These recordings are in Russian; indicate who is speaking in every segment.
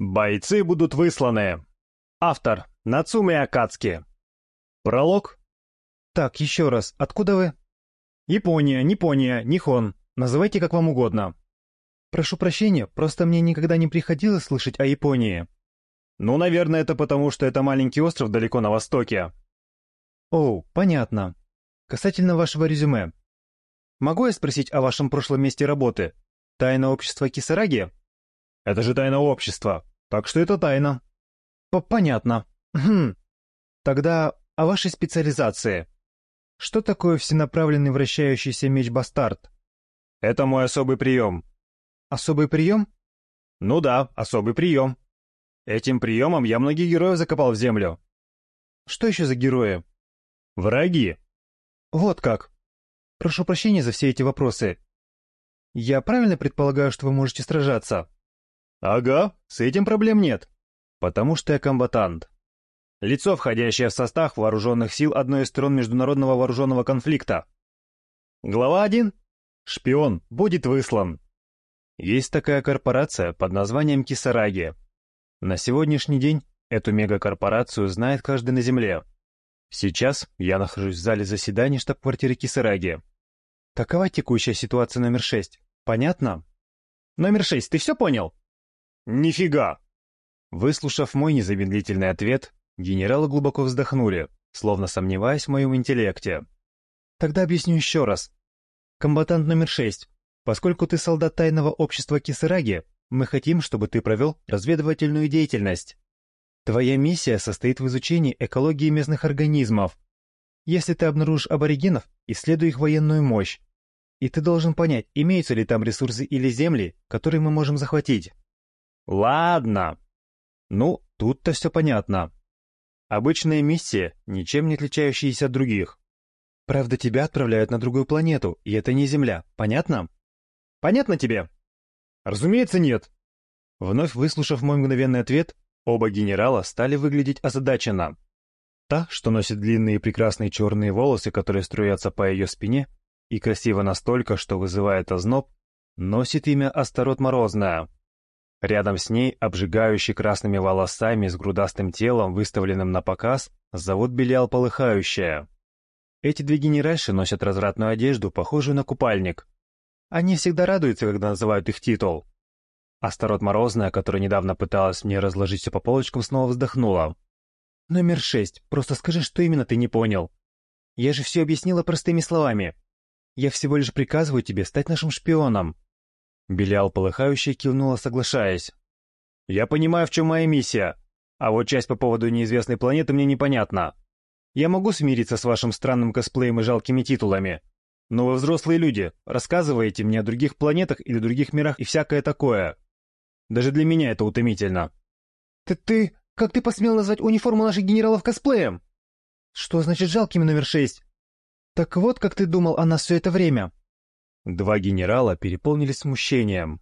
Speaker 1: Бойцы будут высланы. Автор Нацуме Акацки. Пролог.
Speaker 2: Так, еще раз, откуда вы? Япония, Япония, Нихон. Называйте как вам угодно. Прошу прощения, просто мне никогда не приходилось слышать о Японии.
Speaker 1: Ну, наверное, это потому, что это маленький остров далеко на востоке.
Speaker 2: О, понятно. Касательно вашего резюме. Могу я спросить о вашем прошлом месте работы? Тайное общество Кисараги?
Speaker 1: Это же тайна общества, так что это тайна.
Speaker 2: П Понятно. Хм. Тогда о вашей специализации. Что такое всенаправленный вращающийся меч-бастард?
Speaker 1: Это мой особый прием.
Speaker 2: Особый прием?
Speaker 1: Ну да, особый прием. Этим приемом я многих героев закопал в землю.
Speaker 2: Что еще за герои?
Speaker 1: Враги.
Speaker 2: Вот как. Прошу прощения за все эти вопросы. Я правильно предполагаю, что вы можете сражаться?
Speaker 1: «Ага, с этим проблем нет, потому что я комбатант». Лицо, входящее в состав вооруженных сил одной из сторон международного вооруженного конфликта. Глава 1. Шпион будет выслан. Есть такая корпорация под названием Кисараги. На сегодняшний день эту мегакорпорацию знает каждый на Земле. Сейчас я нахожусь в зале заседаний штаб-квартиры Кисараги.
Speaker 2: Такова текущая ситуация номер 6. Понятно?
Speaker 1: Номер 6, ты все понял? Нифига! Выслушав мой незамедлительный ответ, генералы глубоко вздохнули, словно сомневаясь в моем интеллекте.
Speaker 2: Тогда объясню еще раз. Комбатант номер шесть, поскольку ты солдат тайного общества Кисыраги, мы хотим, чтобы ты провел разведывательную деятельность. Твоя миссия состоит в изучении экологии местных организмов. Если ты обнаружишь аборигенов, исследуй их военную мощь. И ты должен понять, имеются ли там ресурсы или земли, которые мы можем захватить.
Speaker 1: Ладно. Ну, тут-то все понятно. Обычная миссия, ничем не отличающаяся от других.
Speaker 2: Правда, тебя отправляют на другую планету, и это не Земля, понятно?
Speaker 1: Понятно тебе? Разумеется, нет.
Speaker 2: Вновь выслушав мой мгновенный ответ, оба генерала стали выглядеть озадаченно. Та, что носит длинные прекрасные черные волосы, которые струятся по ее спине, и красиво настолько, что вызывает озноб, носит имя Астарот Морозная. Рядом с ней, обжигающий красными волосами с грудастым телом, выставленным на показ, зовут Белял Полыхающая. Эти две генеральши носят развратную одежду, похожую на купальник. Они всегда радуются, когда называют их титул. Астарот Морозная, которая недавно пыталась мне разложить все по полочкам, снова вздохнула. «Номер шесть, просто скажи, что именно ты не понял. Я же все объяснила простыми словами. Я всего лишь приказываю тебе стать нашим шпионом». Белял полыхающе кивнула, соглашаясь.
Speaker 1: «Я понимаю, в чем моя миссия, а вот часть по поводу неизвестной планеты мне непонятна. Я могу смириться с вашим странным косплеем и жалкими титулами, но вы взрослые люди, рассказываете мне о других планетах или других мирах и всякое такое. Даже для меня это утомительно».
Speaker 2: «Ты... ты... как ты посмел назвать униформу наших генералов косплеем?» «Что значит жалкими номер шесть?» «Так вот, как ты думал о нас все это время.
Speaker 1: Два генерала переполнились смущением.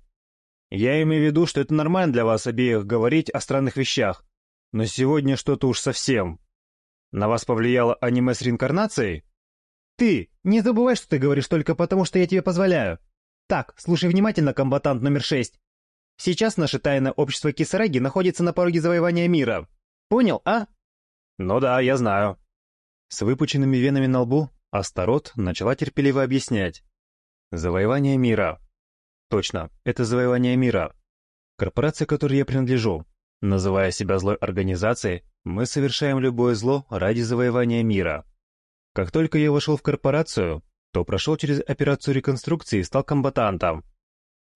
Speaker 1: «Я имею в виду, что это нормально для вас обеих говорить о странных вещах, но сегодня что-то уж совсем. На вас повлияло аниме с реинкарнацией?»
Speaker 2: «Ты! Не забывай, что ты говоришь только потому, что я тебе позволяю!» «Так, слушай внимательно, комбатант номер шесть. Сейчас наше тайное общество Кисараги находится на пороге завоевания мира. Понял, а?»
Speaker 1: «Ну да, я знаю». С выпученными венами на лбу Астарот начала терпеливо объяснять. Завоевание мира. Точно, это завоевание мира. Корпорация, которой я принадлежу, называя себя злой организацией, мы совершаем любое зло ради завоевания мира. Как только я вошел в корпорацию, то прошел через операцию реконструкции и стал комбатантом.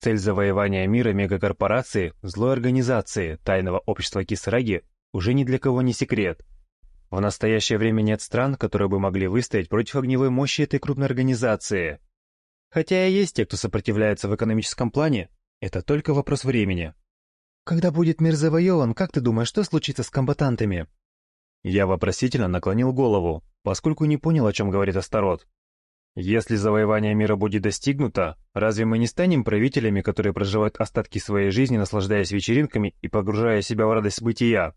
Speaker 1: Цель завоевания мира мегакорпорации, злой организации, тайного общества Кисраги уже ни для кого не секрет. В настоящее время нет стран, которые бы могли выстоять против огневой мощи этой крупной организации. Хотя и есть те, кто сопротивляется в экономическом плане, это только вопрос времени.
Speaker 2: Когда будет мир завоеван, как ты думаешь, что случится с комбатантами?
Speaker 1: Я вопросительно наклонил голову, поскольку не понял, о чем говорит Астарот. Если завоевание мира будет достигнуто, разве мы не станем правителями, которые проживают остатки своей жизни, наслаждаясь вечеринками и погружая себя в радость бытия?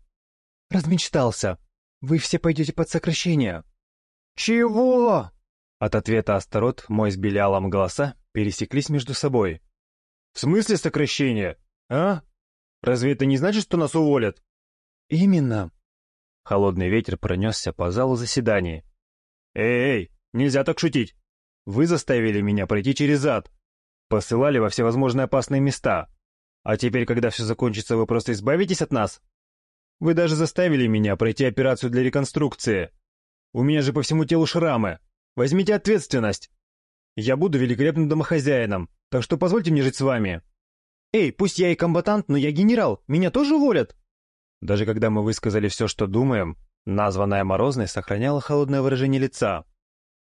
Speaker 2: Размечтался. Вы все пойдете под сокращение.
Speaker 1: Чего? От ответа Астарот мой с Белиалом голоса пересеклись между собой. «В смысле сокращения, А?
Speaker 2: Разве это не значит, что нас уволят?»
Speaker 1: «Именно». Холодный ветер пронесся по залу заседаний.
Speaker 2: «Эй, эй, нельзя так шутить! Вы заставили меня пройти через ад! Посылали во всевозможные опасные места! А теперь, когда все закончится, вы просто избавитесь от нас? Вы даже заставили меня пройти операцию для реконструкции! У меня же по всему телу шрамы!» Возьмите ответственность. Я буду великолепным домохозяином, так что позвольте мне жить с вами. Эй, пусть я и комбатант, но я генерал, меня тоже уволят. Даже когда мы высказали все, что думаем, названная Морозной сохраняла холодное выражение лица.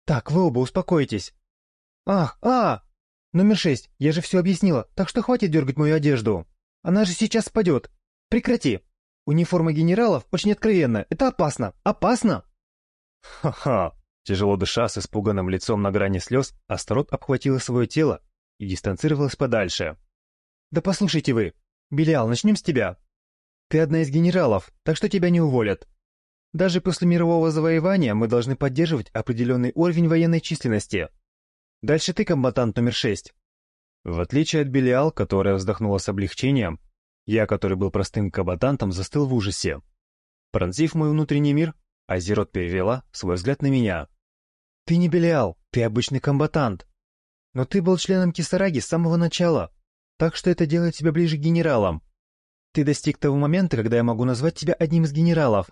Speaker 1: Так, вы оба успокойтесь. Ах, а! Номер шесть, я же все объяснила, так что хватит дергать мою одежду. Она же сейчас спадет. Прекрати. Униформа генералов очень откровенная, это опасно, опасно.
Speaker 2: Ха-ха, Тяжело дыша, с испуганным лицом на грани слез, Астарот обхватила свое тело и дистанцировалась подальше.
Speaker 1: «Да послушайте вы! Белиал, начнем с тебя! Ты одна из генералов, так что тебя не уволят. Даже после мирового завоевания мы должны поддерживать определенный уровень военной численности. Дальше ты, комбатант номер шесть».
Speaker 2: В отличие от Белиал, которая вздохнула с облегчением, я, который был простым комбатантом, застыл в ужасе. Пронзив мой внутренний мир, Азерот перевела свой взгляд на меня.
Speaker 1: Ты не Белиал, ты обычный комбатант. Но ты был членом Кисараги с самого начала, так что это делает тебя ближе к генералам. Ты достиг того момента, когда я могу назвать тебя одним из генералов.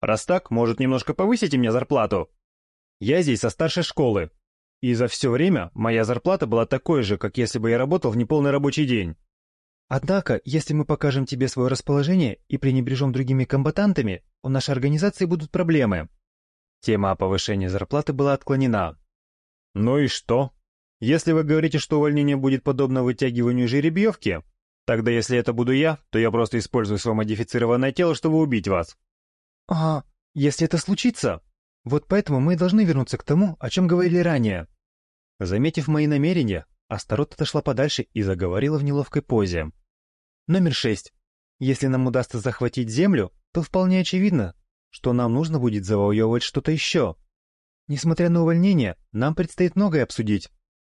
Speaker 2: Раз так, может, немножко повысите мне зарплату? Я здесь со старшей школы. И за все время моя зарплата была такой же, как если бы я работал в неполный рабочий день.
Speaker 1: Однако, если мы покажем тебе свое расположение и пренебрежем другими комбатантами, у нашей организации будут проблемы.
Speaker 2: Тема о повышении зарплаты была отклонена. Ну и что? Если вы говорите, что увольнение будет подобно вытягиванию жеребьевки, тогда если это буду я, то я просто использую свое модифицированное тело, чтобы убить вас.
Speaker 1: А, если это случится? Вот поэтому мы должны вернуться к тому, о чем говорили ранее.
Speaker 2: Заметив мои намерения, Астарот отошла подальше и заговорила в неловкой позе.
Speaker 1: Номер шесть. Если нам удастся захватить Землю, то вполне очевидно, что нам нужно будет завоевывать что-то еще. Несмотря на увольнение, нам предстоит многое обсудить.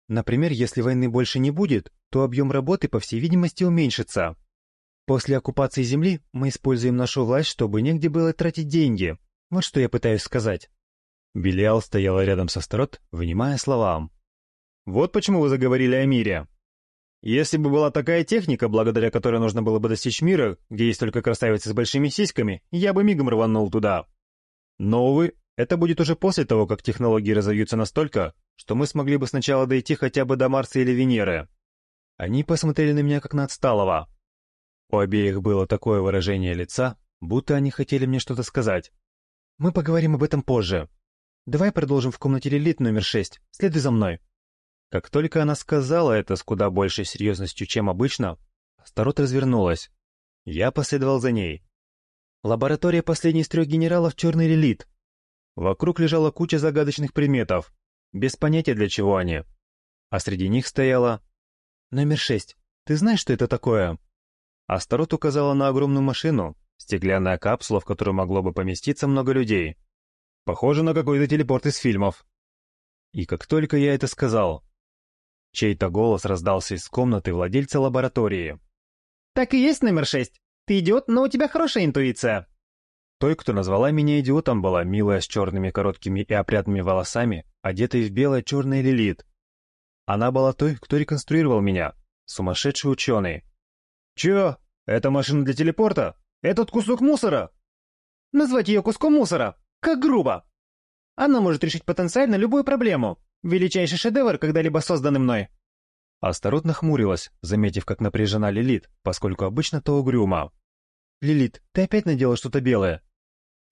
Speaker 1: Например, если войны больше не будет, то объем работы, по всей видимости, уменьшится. После оккупации земли мы используем нашу власть, чтобы негде было тратить деньги. Вот что я пытаюсь сказать».
Speaker 2: Белиал стояла рядом со Старот, внимая словам. «Вот почему вы заговорили о мире», если бы была такая техника, благодаря которой нужно было бы достичь мира, где есть только красавицы с большими сиськами, я бы мигом рванул туда. Но, увы, это будет уже после того, как технологии разовьются настолько, что мы смогли бы сначала дойти хотя бы до Марса или Венеры. Они посмотрели на меня как на отсталого. У обеих было такое выражение лица, будто они хотели мне что-то сказать.
Speaker 1: Мы поговорим об этом позже. Давай продолжим в комнате Лилит номер шесть. Следуй за мной.
Speaker 2: Как только она сказала это с куда большей серьезностью, чем обычно, Старот развернулась. Я последовал за ней.
Speaker 1: Лаборатория последней из трех генералов «Черный релит».
Speaker 2: Вокруг лежала куча загадочных предметов, без понятия для чего они. А среди них стояла...
Speaker 1: «Номер шесть. Ты знаешь, что это такое?»
Speaker 2: Астарот указала на огромную машину, стеклянная капсула, в которую могло бы поместиться много людей. Похоже на какой-то телепорт из фильмов. И как только я это сказал, Чей-то голос раздался из комнаты владельца лаборатории.
Speaker 3: «Так и есть номер шесть. Ты идиот, но у тебя хорошая интуиция».
Speaker 2: Той, кто назвала меня идиотом, была милая с черными короткими и опрятными волосами, одетая в белое черное лилит. Она была той, кто реконструировал меня. Сумасшедший ученый. «Чё? Это машина для телепорта? Этот кусок мусора?»
Speaker 3: «Назвать ее куском мусора? Как грубо!» «Она может решить потенциально любую проблему величайший шедевр, когда либо созданный мной».
Speaker 2: Астарот нахмурилась, заметив, как напряжена Лилит, поскольку обычно то угрюма.
Speaker 1: «Лилит, ты опять надела что-то белое?»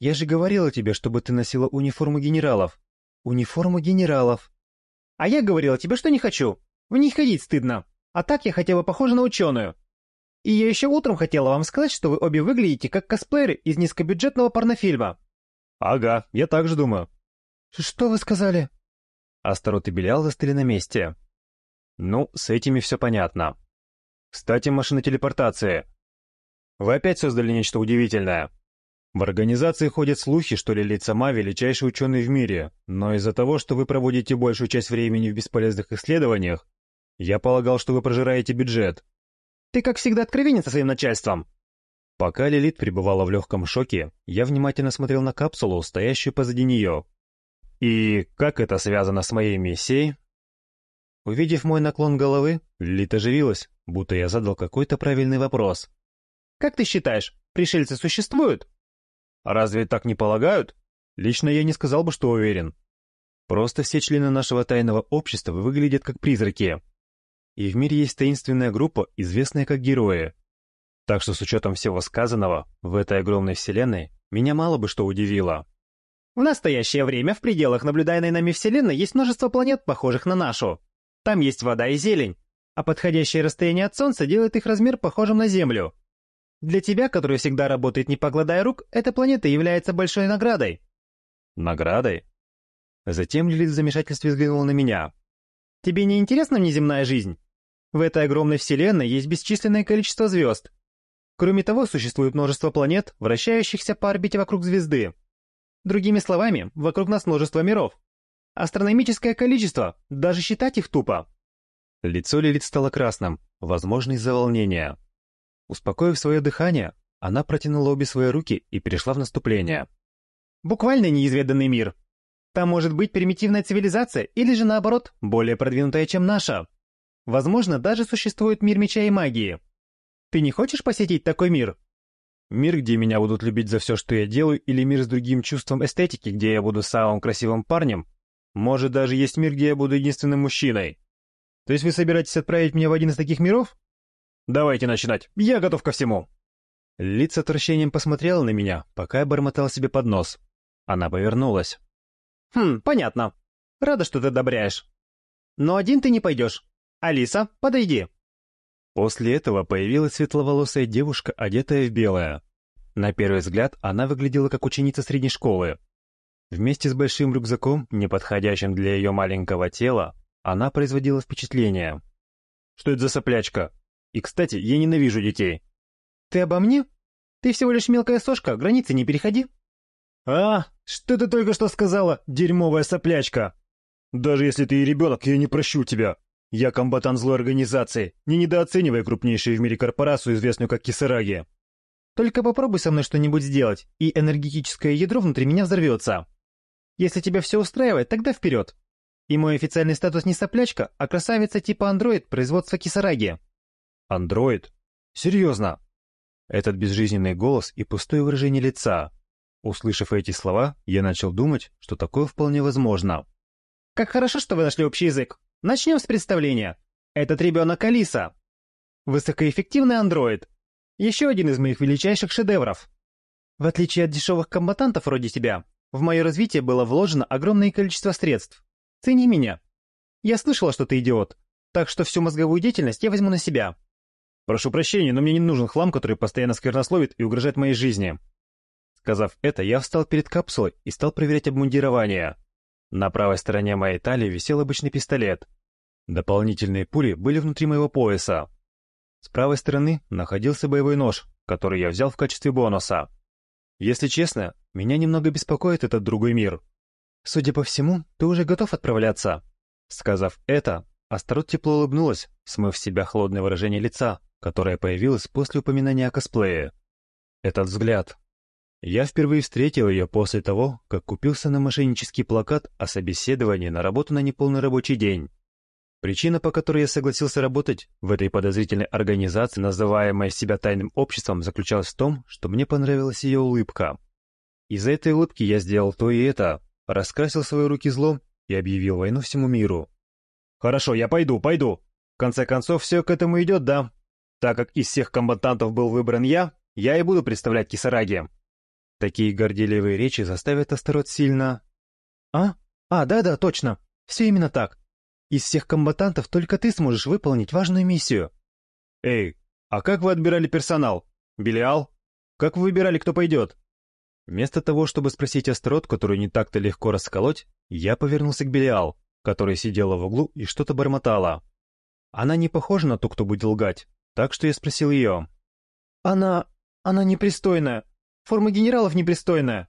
Speaker 1: «Я же говорила тебе, чтобы ты носила униформу генералов». «Униформу генералов».
Speaker 3: «А я говорила тебе, что не хочу. В них ходить стыдно. А так я хотя бы похожа на ученую». «И я еще утром хотела вам сказать, что вы обе выглядите как косплееры из низкобюджетного порнофильма».
Speaker 2: «Ага, я так же думаю».
Speaker 1: «Что вы сказали?»
Speaker 2: Астарот и Белял застыли на месте. «Ну, с этими все понятно. Кстати, машина телепортации. Вы опять создали нечто удивительное. В организации ходят слухи, что Лилит сама величайший ученый в мире, но из-за того, что вы проводите большую часть времени в бесполезных исследованиях, я полагал, что вы прожираете бюджет».
Speaker 3: «Ты, как всегда, откровенен со своим начальством»,
Speaker 1: Пока Лилит пребывала в легком шоке, я внимательно смотрел на капсулу, стоящую позади нее. И как это связано с моей миссией? Увидев мой наклон головы, Лита оживилась, будто я задал какой-то правильный вопрос.
Speaker 3: «Как ты считаешь, пришельцы существуют?»
Speaker 1: «Разве так не полагают?» «Лично я не сказал бы, что уверен. Просто все члены нашего тайного общества выглядят как призраки. И в мире есть таинственная группа, известная как герои. Так что с учетом всего сказанного, в этой огромной вселенной меня мало бы что удивило».
Speaker 3: В настоящее время в пределах наблюдаемой нами Вселенной есть множество планет, похожих на нашу. Там есть вода и зелень, а подходящее расстояние от Солнца делает их размер похожим на Землю. Для тебя, который всегда работает не покладая рук, эта планета является большой наградой.
Speaker 1: Наградой? Затем Лилит в замешательстве взглянула на меня.
Speaker 3: Тебе не интересна внеземная жизнь? В этой огромной вселенной есть бесчисленное количество звезд. Кроме того, существует множество планет, вращающихся по орбите вокруг звезды. Другими словами, вокруг нас множество миров. Астрономическое количество, даже считать их тупо.
Speaker 1: Лицо Лилит стало красным, возможно, из-за волнения. Успокоив свое дыхание, она протянула обе свои руки и перешла в наступление.
Speaker 3: Буквально неизведанный мир. Там может быть примитивная цивилизация или же наоборот, более продвинутая, чем наша. Возможно, даже существует мир меча и магии. Ты не хочешь посетить такой мир?
Speaker 1: Мир, где меня будут любить за все, что я делаю, или мир с другим чувством эстетики, где я буду самым красивым парнем? Может, даже есть мир, где я буду единственным мужчиной? То есть вы собираетесь отправить меня в один из таких миров? Давайте начинать, я готов ко всему. Лид с отвращением посмотрела на меня, пока я бормотал себе под нос. Она повернулась.
Speaker 3: Хм, понятно. Рада, что ты одобряешь. Но один ты не пойдешь. Алиса, подойди.
Speaker 1: После этого появилась светловолосая девушка, одетая в белое. На первый взгляд она выглядела как ученица средней школы. Вместе с большим рюкзаком, не подходящим для ее маленького тела, она производила впечатление. «Что это за соплячка? И, кстати, я ненавижу детей».
Speaker 3: «Ты обо мне? Ты всего лишь мелкая сошка, границы не переходи».
Speaker 1: «А, что ты только что сказала, дерьмовая соплячка? Даже если ты и ребенок, я не прощу тебя». Я комбатан злой организации. Не недооценивай крупнейшую в мире корпорацию, известную как Кисараги.
Speaker 3: Только попробуй со мной что-нибудь сделать, и энергетическое ядро внутри меня взорвется. Если тебя все устраивает, тогда вперед. И мой официальный статус не соплячка, а красавица типа андроид производства Кисараги.
Speaker 1: Андроид? Серьезно? Этот безжизненный голос и пустое выражение лица. Услышав эти слова, я начал думать, что такое вполне возможно.
Speaker 3: Как хорошо, что вы нашли общий язык. Начнем с представления. Этот ребенок Алиса. Высокоэффективный андроид. Еще один из моих величайших шедевров. В отличие от дешевых комбатантов вроде тебя, в мое развитие было вложено огромное количество средств. Цени меня. Я слышала, что ты идиот, так что всю мозговую деятельность я возьму на себя.
Speaker 1: Прошу прощения, но мне не нужен хлам, который постоянно сквернословит и угрожает моей жизни. Сказав это, я встал перед капсулой и стал проверять обмундирование. На правой стороне моей талии висел обычный пистолет. Дополнительные пули были внутри моего пояса. С правой стороны находился боевой нож, который я взял в качестве бонуса. Если честно, меня немного беспокоит этот другой мир. Судя по всему, ты уже готов отправляться. Сказав это, Астарот тепло улыбнулась, смыв с себя холодное выражение лица, которое появилось после упоминания о косплее. Этот взгляд, я впервые встретил ее после того, как купился на мошеннический плакат о собеседовании на работу на неполный рабочий день. Причина, по которой я согласился работать в этой подозрительной организации, называемой себя тайным обществом, заключалась в том, что мне понравилась ее улыбка. Из-за этой улыбки я сделал то и это, раскрасил свои руки злом и объявил войну всему миру. «Хорошо, я пойду, пойду. В конце концов, все к этому идет, да? Так как из всех комбатантов был выбран я, я и буду представлять Кисараги. Такие горделивые речи заставят Астарот сильно...
Speaker 3: А? А, да-да, точно. Все именно так. Из всех комбатантов только ты сможешь выполнить важную миссию.
Speaker 1: Эй, а как вы отбирали персонал? Белиал? Как вы выбирали, кто пойдет? Вместо того, чтобы спросить Астарот, которую не так-то легко расколоть, я повернулся к Белиал, которая сидела в углу и что-то бормотала. Она не похожа на ту, кто будет лгать, так что я спросил ее.
Speaker 3: «Она... она непристойная. Форма генералов непристойная.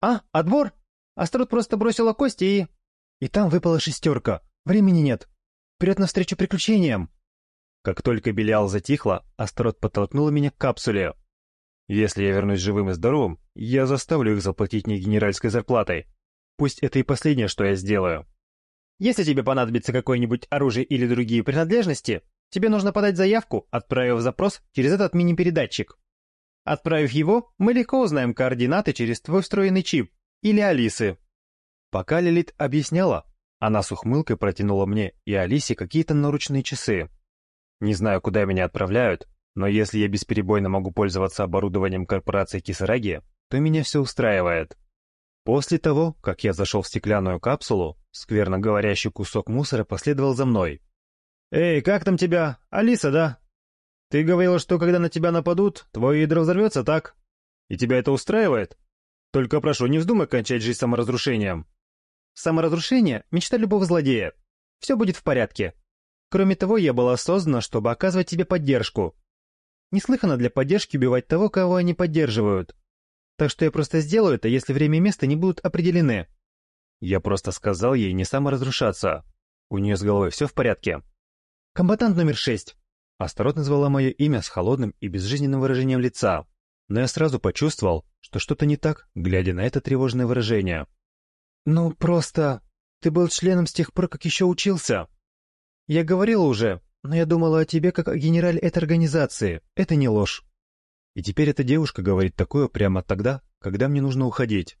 Speaker 3: А, отбор? Астрот просто бросила кости и... И там выпала шестерка. Времени нет. Вперед навстречу приключениям.
Speaker 1: Как только Белиал затихла, Астрот подтолкнула меня к капсуле. Если я вернусь живым и здоровым, я заставлю их заплатить мне генеральской зарплатой. Пусть это и последнее, что я сделаю.
Speaker 3: Если тебе понадобится какое-нибудь оружие или другие принадлежности, тебе нужно подать заявку, отправив запрос через этот мини-передатчик. Отправив его, мы легко узнаем координаты через твой встроенный чип или Алисы.
Speaker 1: Пока Лилит объясняла, она с ухмылкой протянула мне и Алисе какие-то наручные часы. Не знаю, куда меня отправляют, но если я бесперебойно могу пользоваться оборудованием корпорации Кисараги, то меня все устраивает. После того, как я зашел в стеклянную капсулу, скверно говорящий кусок мусора последовал за мной.
Speaker 3: «Эй, как там тебя? Алиса, да?» Ты говорила, что когда на тебя нападут, твое ядро взорвется, так? И тебя это устраивает? Только прошу, не вздумай кончать жизнь саморазрушением. Саморазрушение — мечта любого злодея. Все будет в порядке. Кроме того, я была создана, чтобы оказывать тебе поддержку. Неслыханно для поддержки убивать того, кого они поддерживают. Так что я просто сделаю это, если время и место не будут определены.
Speaker 1: Я просто сказал ей не саморазрушаться. У нее с головой все в порядке.
Speaker 3: Комбатант номер шесть.
Speaker 1: Астарот назвала мое имя с холодным и безжизненным выражением лица, но я сразу почувствовал, что что-то не так, глядя на это тревожное выражение.
Speaker 3: «Ну, просто... Ты был членом с тех пор, как еще учился. Я говорила уже, но я думала о тебе как о генерале этой организации. Это не ложь».
Speaker 1: И теперь эта девушка говорит такое прямо тогда, когда мне нужно уходить.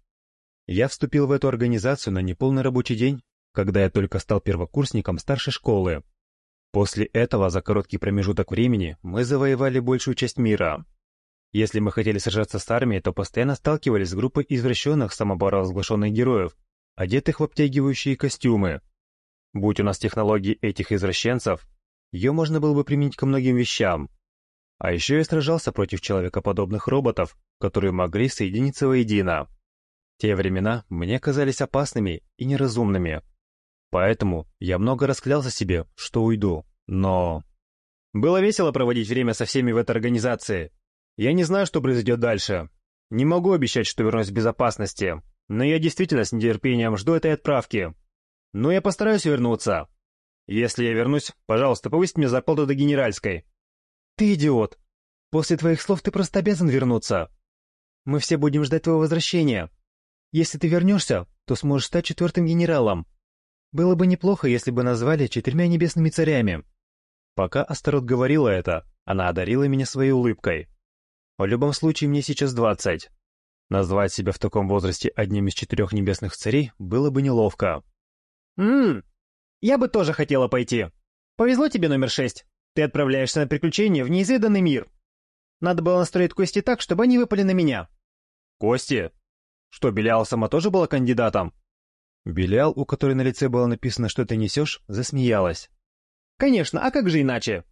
Speaker 1: Я вступил в эту организацию на неполный рабочий день, когда я только стал первокурсником старшей школы. После этого за короткий промежуток времени мы завоевали большую часть мира. Если мы хотели сражаться с армией, то постоянно сталкивались с группой извращенных самоборовозглашенных героев, одетых в обтягивающие костюмы. Будь у нас технологии этих извращенцев, ее можно было бы применить ко многим вещам. А еще я сражался против человекоподобных роботов, которые могли соединиться воедино. Те времена мне казались опасными и неразумными. Поэтому я много расклялся себе, что уйду, но...
Speaker 3: Было весело проводить время со всеми в этой организации. Я не знаю, что произойдет дальше. Не могу обещать, что вернусь в безопасности, но я действительно с нетерпением жду этой отправки. Но я постараюсь вернуться. Если я вернусь, пожалуйста, повысить мне зарплату до генеральской. Ты идиот. После твоих слов ты просто обязан вернуться. Мы все будем ждать твоего возвращения. Если ты вернешься, то сможешь стать четвертым генералом. Было бы неплохо, если бы назвали четырьмя небесными царями.
Speaker 1: Пока Астарот говорила это, она одарила меня своей улыбкой. В любом случае, мне сейчас двадцать. Назвать себя в таком возрасте одним из четырех небесных царей было бы неловко.
Speaker 3: «Ммм, я бы тоже хотела пойти. Повезло тебе, номер шесть. Ты отправляешься на приключение в неизведанный мир. Надо было настроить кости так, чтобы они выпали на меня».
Speaker 1: «Кости? Что, Беляла сама тоже была кандидатом?» Белял, у которой на лице было написано «Что ты несешь», засмеялась.
Speaker 3: «Конечно, а как же иначе?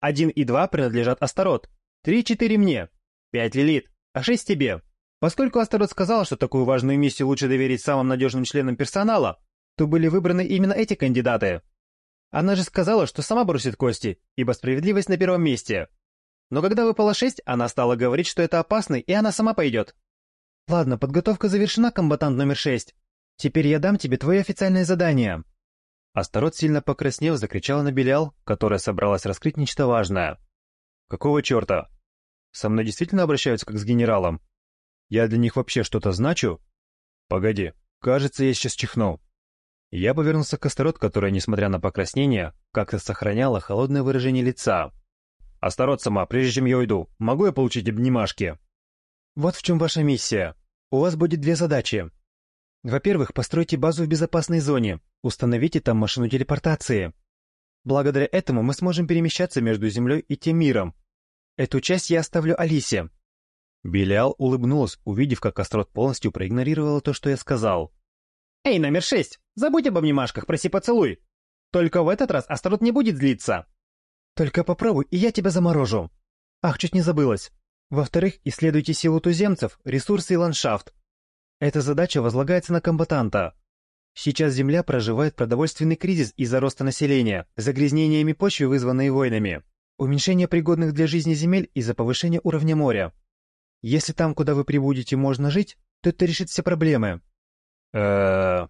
Speaker 3: Один и два принадлежат Астарот, три-четыре мне, пять Лилит, а шесть тебе. Поскольку Астарот сказал, что такую важную миссию лучше доверить самым надежным членам персонала, то были выбраны именно эти кандидаты. Она же сказала, что сама бросит кости, ибо справедливость на первом месте. Но когда выпало шесть, она стала говорить, что это опасно, и она сама пойдет. Ладно, подготовка завершена, комбатант номер шесть. Теперь я дам тебе твои официальные задания!»
Speaker 1: Астарот сильно покраснел, закричал на Белял, которая собралась раскрыть нечто важное. «Какого черта? Со мной действительно обращаются как с генералом? Я для них вообще что-то значу?» «Погоди, кажется, я сейчас чихнул». Я повернулся к Астарот, которая, несмотря на покраснение, как-то сохраняла холодное выражение лица. «Астарот сама, прежде чем я уйду, могу я получить обнимашки?»
Speaker 3: «Вот в чем ваша миссия. У вас будет две задачи. Во-первых, постройте базу в безопасной зоне, установите там машину телепортации. Благодаря этому мы сможем перемещаться между Землей и тем миром. Эту часть я оставлю Алисе».
Speaker 1: Белиал улыбнулась, увидев, как Астрот полностью проигнорировала то, что я сказал.
Speaker 3: «Эй, номер шесть, забудь об обнимашках, проси поцелуй. Только в этот раз Астрот не будет злиться». «Только попробуй, и я тебя заморожу». «Ах, чуть не забылась. Во-вторых, исследуйте силу туземцев, ресурсы и ландшафт. Эта задача возлагается на комбатанта. Сейчас Земля проживает продовольственный кризис из-за роста населения, загрязнениями почвы, вызванные войнами, уменьшение пригодных для жизни земель из-за повышения уровня моря. Если там, куда вы прибудете, можно жить, то это решит все проблемы.
Speaker 1: Э-э...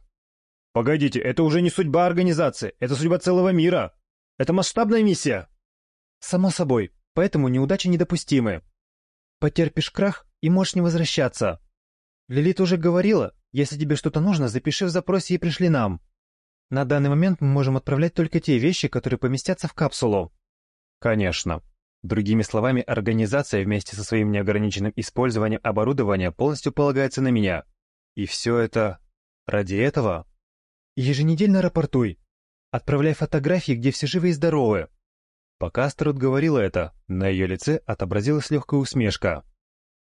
Speaker 3: Погодите, это уже не судьба организации, это судьба целого мира. Это масштабная миссия. Само собой, поэтому неудачи недопустимы. Потерпишь крах и можешь не возвращаться. Лилит уже говорила, если тебе что-то нужно, запиши в запросе и пришли нам. На данный момент мы можем отправлять только те вещи, которые поместятся в капсулу.
Speaker 1: Конечно. Другими словами, организация вместе со своим неограниченным использованием оборудования полностью полагается на меня. И все это ради этого?
Speaker 3: Еженедельно рапортуй. Отправляй фотографии, где все живы и здоровы.
Speaker 1: Пока Астерот говорила это, на ее лице отобразилась легкая усмешка.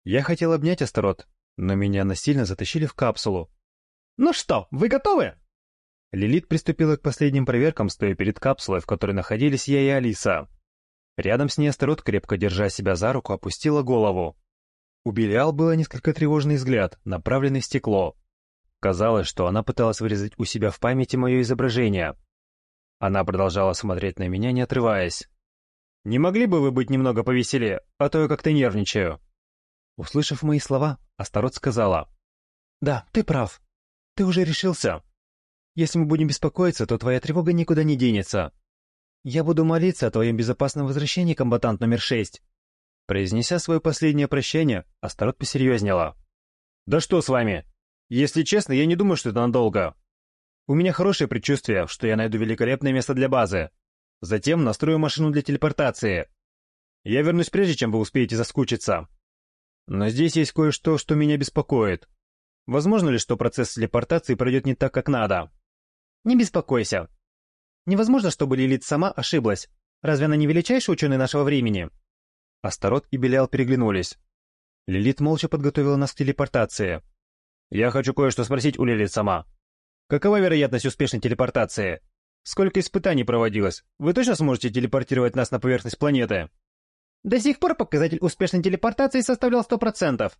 Speaker 1: Я хотел обнять Астерот, но меня насильно затащили в капсулу.
Speaker 3: «Ну что, вы готовы?»
Speaker 1: Лилит приступила к последним проверкам, стоя перед капсулой, в которой находились я и Алиса. Рядом с ней Астерот, крепко держа себя за руку, опустила голову. У Белиал было несколько тревожный взгляд, направленный в стекло. Казалось, что она пыталась вырезать у себя в памяти мое изображение. Она продолжала смотреть на меня, не отрываясь. «Не могли бы вы быть немного повеселее, а то я как-то нервничаю». Услышав мои слова, Астарот сказала.
Speaker 3: «Да, ты прав. Ты уже решился. Если мы будем беспокоиться, то твоя тревога никуда не денется. Я буду молиться о твоем безопасном возвращении, комбатант номер шесть».
Speaker 1: Произнеся свое последнее прощение, Астарот посерьезнела. «Да что с вами? Если честно, я не думаю, что это надолго. У меня хорошее предчувствие, что я найду великолепное место для базы. Затем настрою машину для телепортации. Я вернусь прежде, чем вы успеете заскучиться». Но здесь есть кое-что, что меня беспокоит. Возможно ли, что процесс телепортации пройдет не так, как надо?
Speaker 3: Не беспокойся. Невозможно, чтобы Лилит сама ошиблась. Разве она не величайший ученый нашего времени?
Speaker 1: Астарот и Белял переглянулись. Лилит молча подготовила нас к телепортации. Я хочу кое-что спросить у Лилит сама. Какова вероятность успешной телепортации? Сколько испытаний проводилось? Вы точно сможете телепортировать нас на поверхность планеты?
Speaker 3: До сих пор показатель успешной телепортации составлял 100%.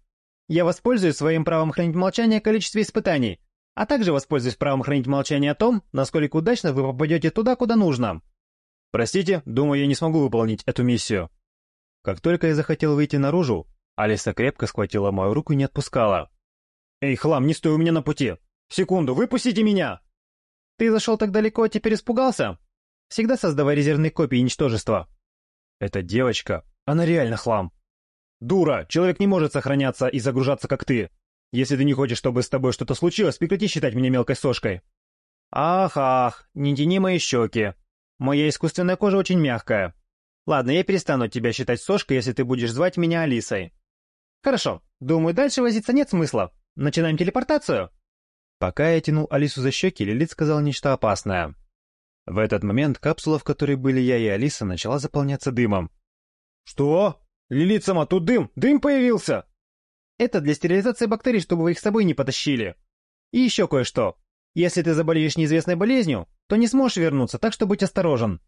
Speaker 3: Я воспользуюсь своим правом хранить молчание о количестве испытаний, а также воспользуюсь правом хранить молчание о том, насколько удачно вы попадете туда, куда нужно.
Speaker 1: Простите, думаю, я не смогу выполнить эту миссию. Как только я захотел выйти наружу, Алиса крепко схватила мою руку и не отпускала. «Эй, хлам, не стой у меня на пути! Секунду, выпустите меня!»
Speaker 3: «Ты зашел так далеко, а теперь испугался?» «Всегда создавай резервные копии ничтожества».
Speaker 1: Эта девочка она реально хлам. Дура, человек не может сохраняться и загружаться, как ты. Если ты не хочешь, чтобы с тобой что-то случилось, прекрати считать меня мелкой сошкой.
Speaker 3: Ах, ах, не тяни мои щеки. Моя искусственная кожа очень мягкая. Ладно, я перестану тебя считать сошкой, если ты будешь звать меня Алисой. Хорошо, думаю, дальше возиться нет смысла. Начинаем телепортацию.
Speaker 1: Пока я тянул Алису за щеки, Лилит сказал нечто опасное. В этот момент капсула, в которой были я и Алиса, начала заполняться дымом. «Что? Лилит-сама, тут дым! Дым появился!»
Speaker 3: «Это для стерилизации бактерий, чтобы вы их с собой не потащили. И еще кое-что. Если ты заболеешь неизвестной болезнью, то не сможешь вернуться, так что будь осторожен».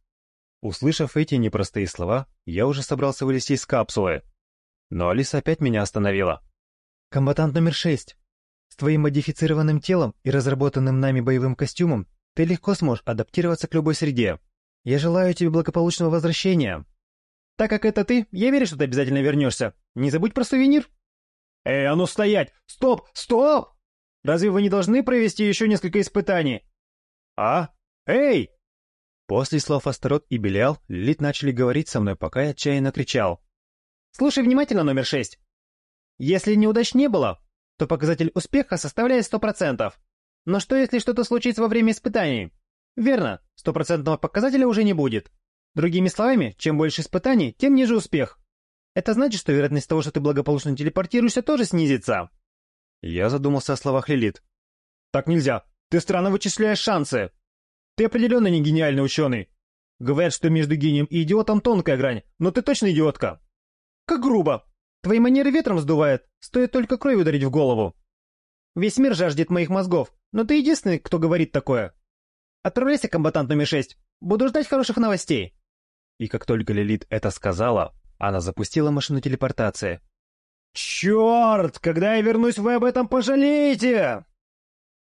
Speaker 1: Услышав эти непростые слова, я уже собрался вылезти из капсулы. Но Алиса опять меня остановила.
Speaker 3: «Комбатант номер шесть. С твоим модифицированным телом и разработанным нами боевым костюмом ты легко сможешь адаптироваться к любой среде. Я желаю тебе благополучного возвращения. Так как это ты, я верю, что ты обязательно вернешься. Не забудь про сувенир.
Speaker 1: Эй, а ну стоять! Стоп! Стоп! Разве вы не должны провести еще несколько испытаний? А? Эй! После слов Астерот и белиал Лилит начали говорить со мной, пока я отчаянно кричал.
Speaker 3: Слушай внимательно номер шесть. Если неудач не было, то показатель успеха составляет сто процентов. Но что, если что-то случится во время испытаний? Верно, стопроцентного показателя уже не будет. Другими словами, чем больше испытаний, тем ниже успех. Это значит, что вероятность того, что ты благополучно телепортируешься, тоже снизится.
Speaker 1: Я задумался о словах Лилит. Так нельзя. Ты странно вычисляешь шансы. Ты определенно не гениальный ученый. Говорят, что между гением и идиотом тонкая грань, но ты точно идиотка.
Speaker 3: Как грубо. Твои манеры ветром сдувает, стоит только кровь ударить в голову. Весь мир жаждет моих мозгов, но ты единственный, кто говорит такое. Отправляйся, комбатант номер шесть. Буду ждать хороших новостей
Speaker 1: и как только Лилит это сказала, она запустила машину телепортации. «Черт! Когда я вернусь, вы об этом пожалеете!»